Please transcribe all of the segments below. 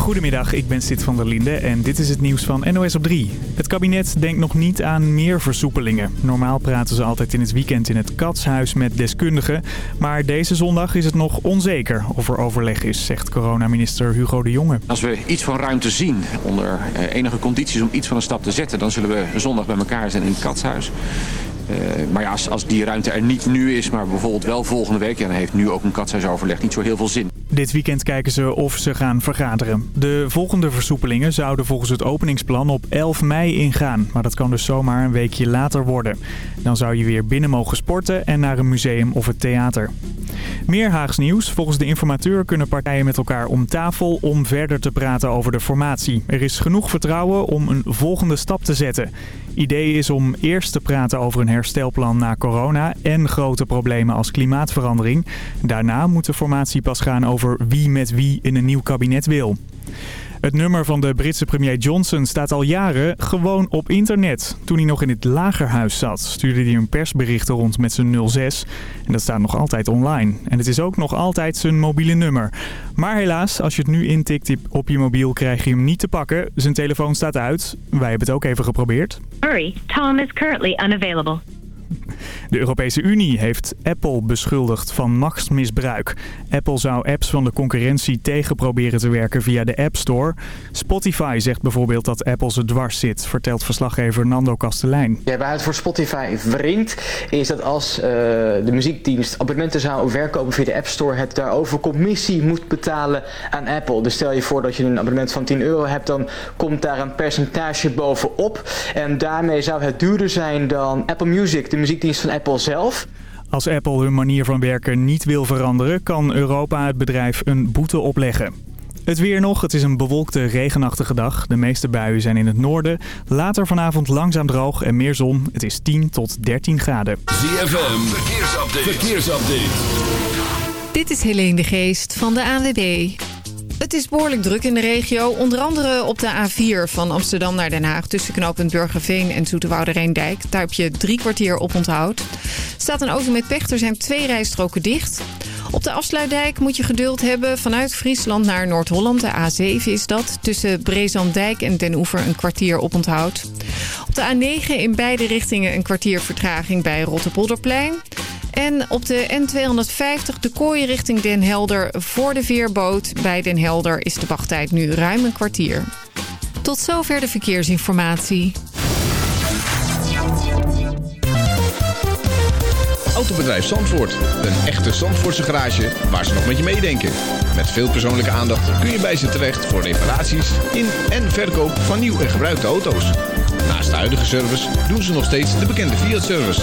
Goedemiddag, ik ben Sid van der Linde en dit is het nieuws van NOS op 3. Het kabinet denkt nog niet aan meer versoepelingen. Normaal praten ze altijd in het weekend in het Katshuis met deskundigen. Maar deze zondag is het nog onzeker of er overleg is, zegt coronaminister Hugo de Jonge. Als we iets van ruimte zien, onder eh, enige condities om iets van een stap te zetten... dan zullen we zondag bij elkaar zijn in het Katshuis. Uh, maar ja, als, als die ruimte er niet nu is, maar bijvoorbeeld wel volgende week... Ja, dan heeft nu ook een katshuisoverleg niet zo heel veel zin. Dit weekend kijken ze of ze gaan vergaderen. De volgende versoepelingen zouden volgens het openingsplan op 11 mei ingaan. Maar dat kan dus zomaar een weekje later worden. Dan zou je weer binnen mogen sporten en naar een museum of het theater. Meer Haags nieuws. Volgens de informateur kunnen partijen met elkaar om tafel om verder te praten over de formatie. Er is genoeg vertrouwen om een volgende stap te zetten. Idee is om eerst te praten over een herstelplan na corona en grote problemen als klimaatverandering. Daarna moet de formatie pas gaan over wie met wie in een nieuw kabinet wil. Het nummer van de Britse premier Johnson staat al jaren gewoon op internet. Toen hij nog in het lagerhuis zat, stuurde hij een persbericht rond met zijn 06. En dat staat nog altijd online. En het is ook nog altijd zijn mobiele nummer. Maar helaas, als je het nu intikt op je mobiel, krijg je hem niet te pakken. Zijn telefoon staat uit. Wij hebben het ook even geprobeerd. Hurry, Tom is currently unavailable. De Europese Unie heeft Apple beschuldigd van machtsmisbruik. Apple zou apps van de concurrentie tegen proberen te werken via de App Store. Spotify zegt bijvoorbeeld dat Apple ze dwars zit, vertelt verslaggever Nando Kastelein. Ja, waar het voor Spotify wringt is dat als uh, de muziekdienst abonnementen zou verkopen via de App Store... het daarover commissie moet betalen aan Apple. Dus stel je voor dat je een abonnement van 10 euro hebt... dan komt daar een percentage bovenop. En daarmee zou het duurder zijn dan Apple Music, muziekdienst van Apple zelf. Als Apple hun manier van werken niet wil veranderen, kan Europa het bedrijf een boete opleggen. Het weer nog. Het is een bewolkte, regenachtige dag. De meeste buien zijn in het noorden. Later vanavond langzaam droog en meer zon. Het is 10 tot 13 graden. ZFM, verkeersupdate. verkeersupdate. Dit is Helene de Geest van de ANWB. Het is behoorlijk druk in de regio. Onder andere op de A4 van Amsterdam naar Den Haag... tussen knooppunt Burgerveen en Zoeterwoude Rijndijk. Daar heb je drie kwartier op onthoud. staat een auto met pech. Er zijn twee rijstroken dicht. Op de afsluitdijk moet je geduld hebben vanuit Friesland naar Noord-Holland. De A7 is dat. Tussen Brezandijk en Den Oever een kwartier op onthoud. Op de A9 in beide richtingen een kwartier vertraging bij Rotterpolderplein. En op de N250 de kooi richting Den Helder voor de veerboot. Bij Den Helder is de wachttijd nu ruim een kwartier. Tot zover de verkeersinformatie. Autobedrijf Zandvoort. Een echte Zandvoortse garage waar ze nog met je meedenken. Met veel persoonlijke aandacht kun je bij ze terecht voor reparaties in en verkoop van nieuw en gebruikte auto's. Naast de huidige service doen ze nog steeds de bekende Fiat-service.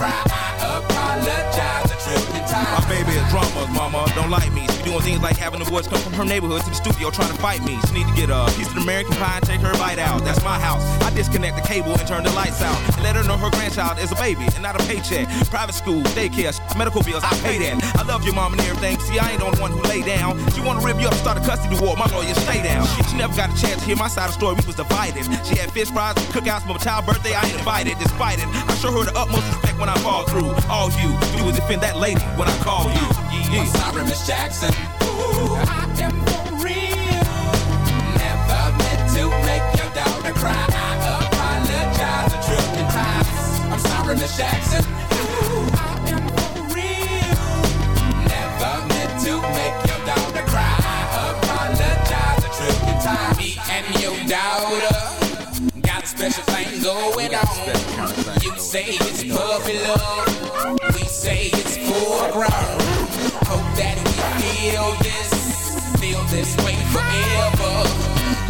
Cry. I apologize a trillion times. My baby is drama, mama. Don't like me. She doing things like having the boys come from her neighborhood to the studio trying to fight me. She need to get a piece of American pie and take her bite out. That's my house. I disconnect the cable and turn the lights out. And let her know her grandchild is a baby and not a paycheck. Private school, daycare, medical bills, I pay that. I love your mom and everything. See, I ain't the only one who lay down. She wanna rip you up, start a custody war. My lawyer, stay down. She never got a chance to hear my side of the story. We was divided. She had fish fries, cookouts for my child's birthday. I ain't invited, despite it. I show her the utmost respect when I fall through. All you do is defend that lady when I call you. I'm sorry, Miss Jackson. Ooh, I am Jackson. I real. Never meant to make your daughter cry. Apologize. Me and your daughter got special going on. You say it's puppy love. We say it's full grown. Hope that we feel this, feel this way forever.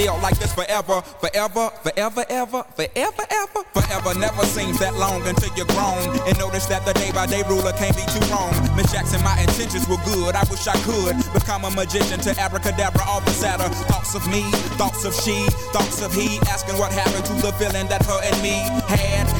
feel like this forever. Forever, forever, ever, forever, ever. Forever never seems that long until you're grown. And notice that the day by day ruler can't be too wrong. Miss Jackson, my intentions were good. I wish I could become a magician to abracadabra all the sadder. Thoughts of me, thoughts of she, thoughts of he. Asking what happened to the feeling that her and me had.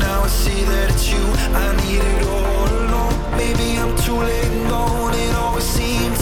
Now I see that it's you I needed all along. Maybe I'm too late gone. It always seems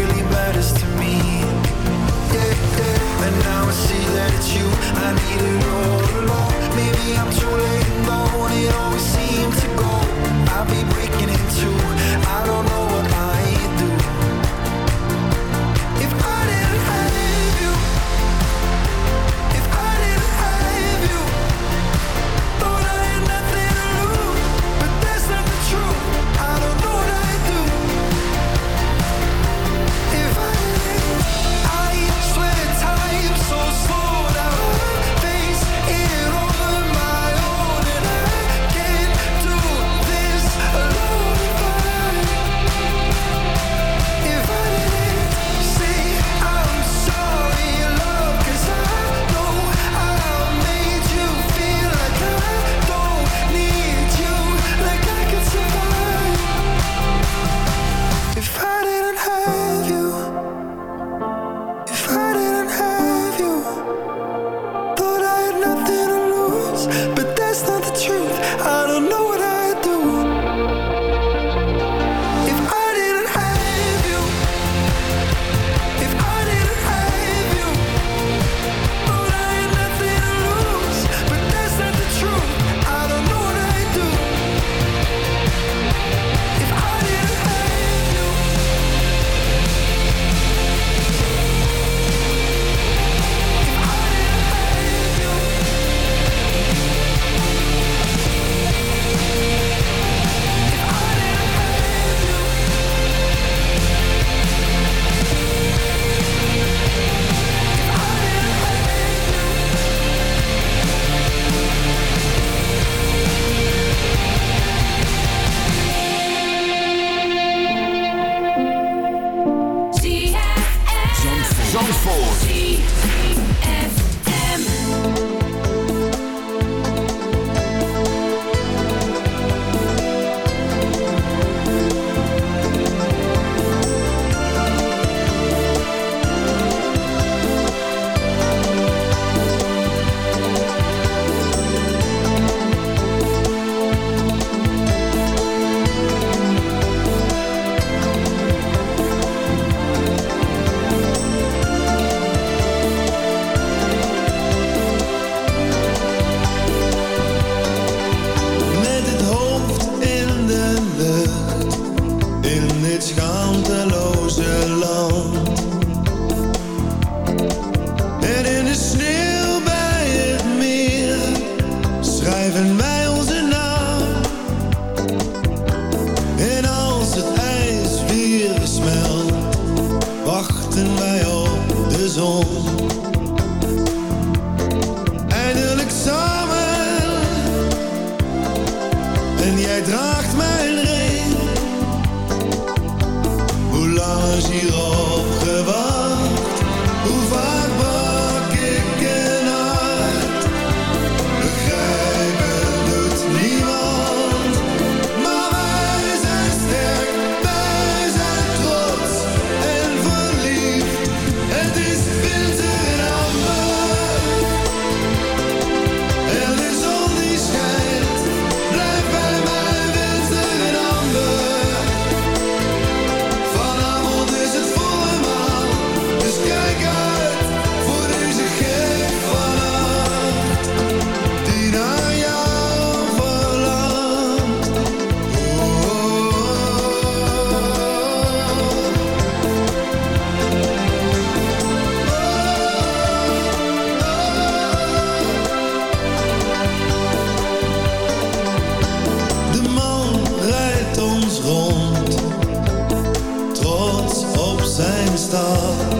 you I needed all. Maybe I'm too late and gone. It always zijn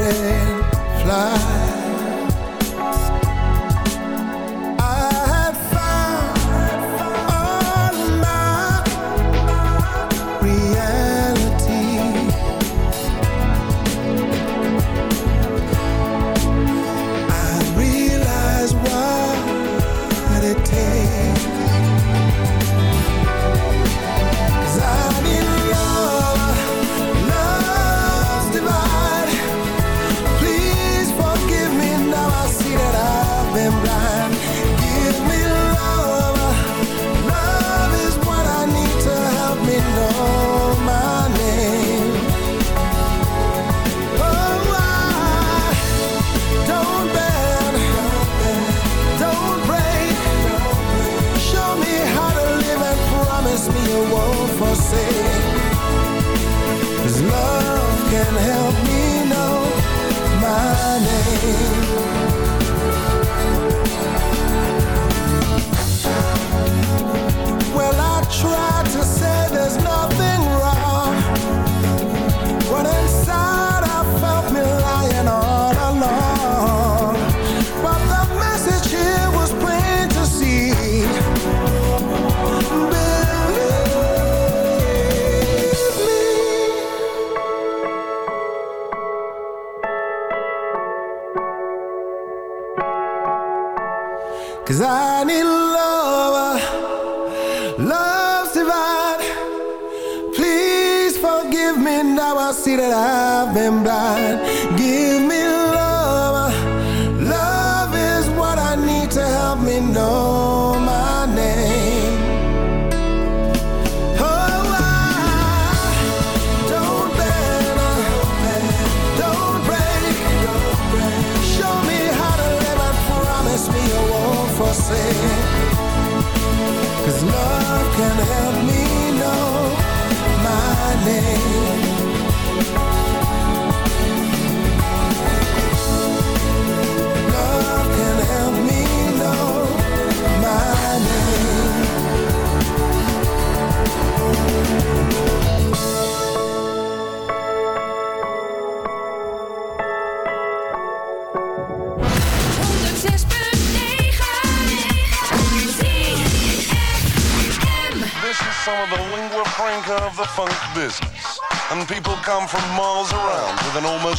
Fly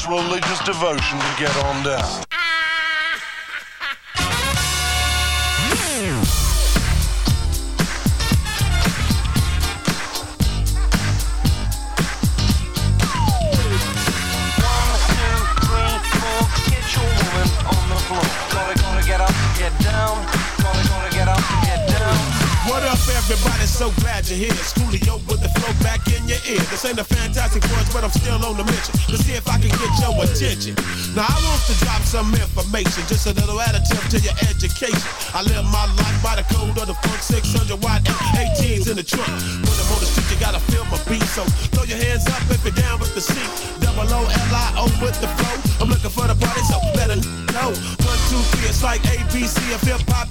with religious devotion to get on down. What up, everybody? So glad you're here. Schoolio with the flow back in your ear. This ain't a fantastic voice, but I'm still on the mission to see if attention. Now, I want to drop some information, just a little additive to your education. I live my life by the code of the funk 600 watt M18s in the trunk. When I'm on the street, you gotta feel my beat. So throw your hands up if you're down with the seat. Double O L I O with the flow. I'm looking for the party, so it know. One, two, three, it's like ABC. If hip hop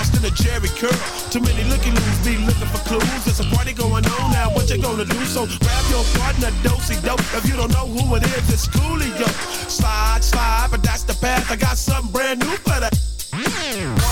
than a Jheri curl. Too many looky loos be looking for clues. There's a party going on now, what you gonna do? So grab your partner, dosey dope. If you don't know who it is, it's Coolio. Slide, slide, but that's the path. I got something brand new for that. Push,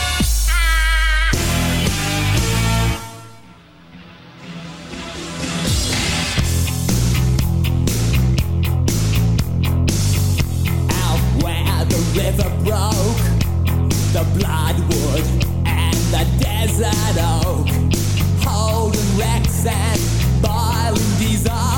the bloodwood and the desert oak. Holding wrecks and boiling diesels,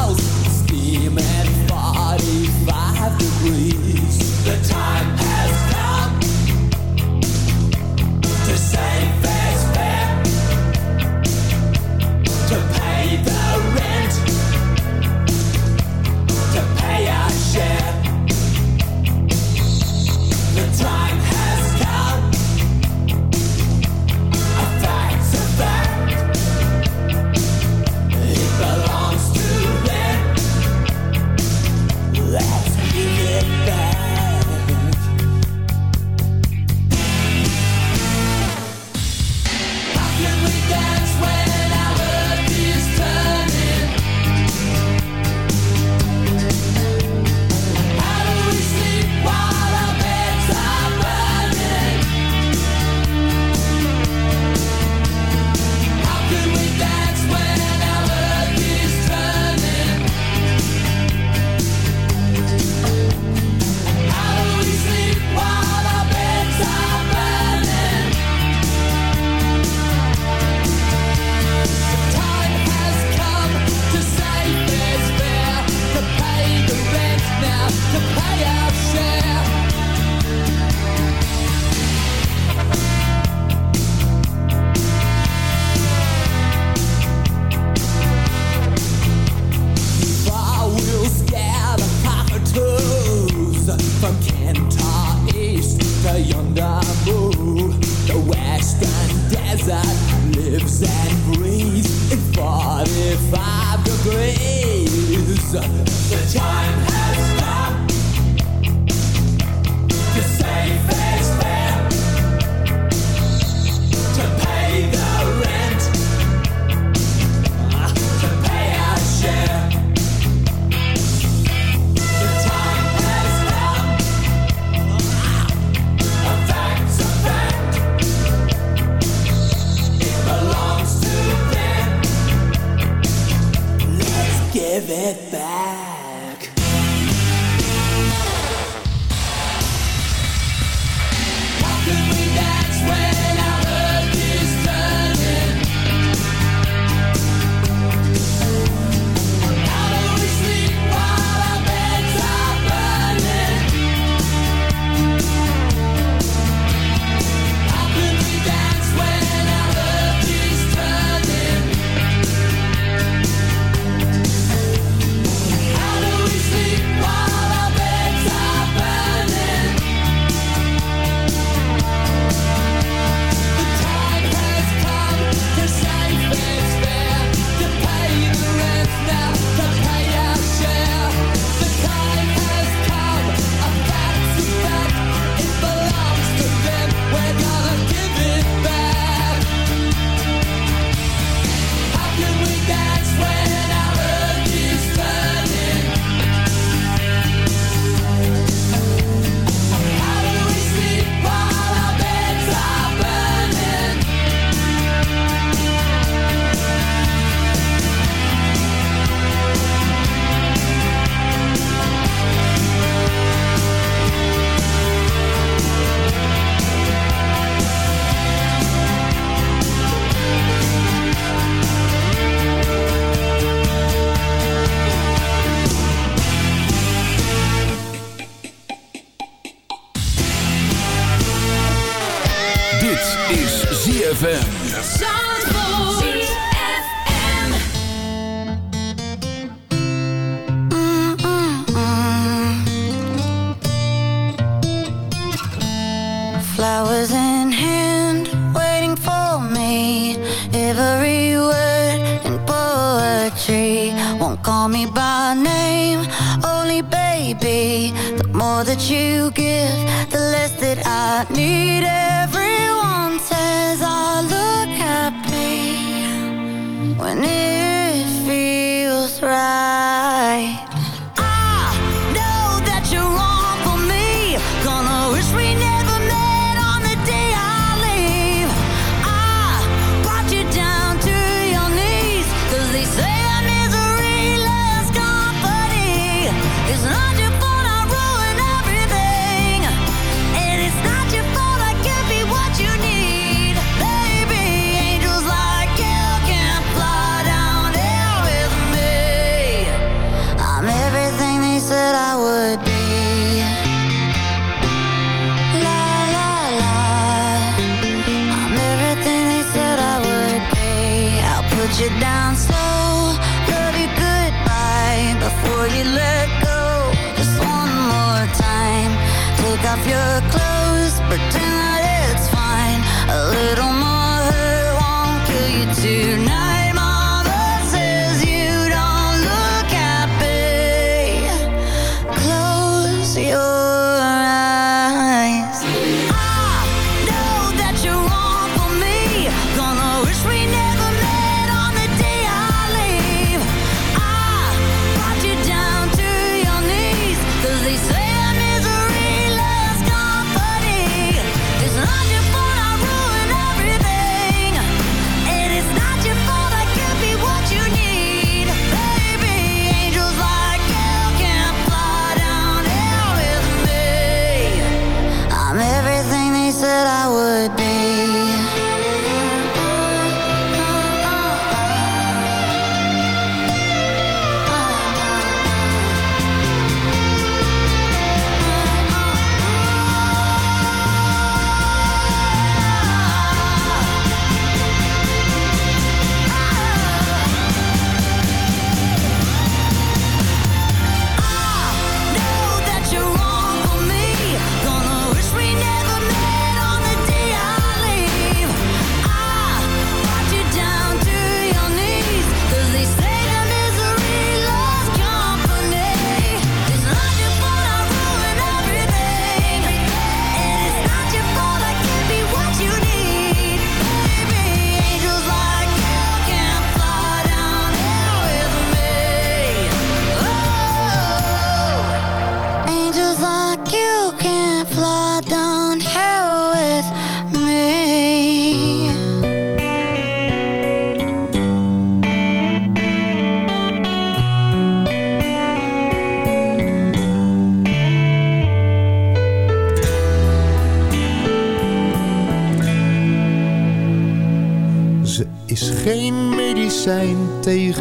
off your clothes, pretend that it's fine. A little more hurt won't kill you tonight.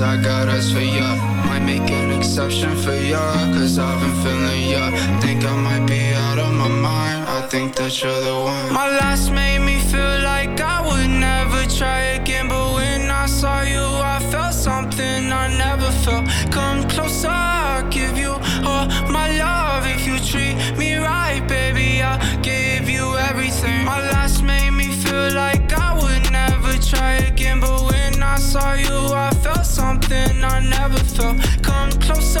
Cause I got eyes for ya. Might make an exception for ya Cause I've been feeling ya. Think I might be out of my mind. I think that you're the one. My last made me feel like I would never try again But when I saw you I felt something I never felt. Never felt. Come closer,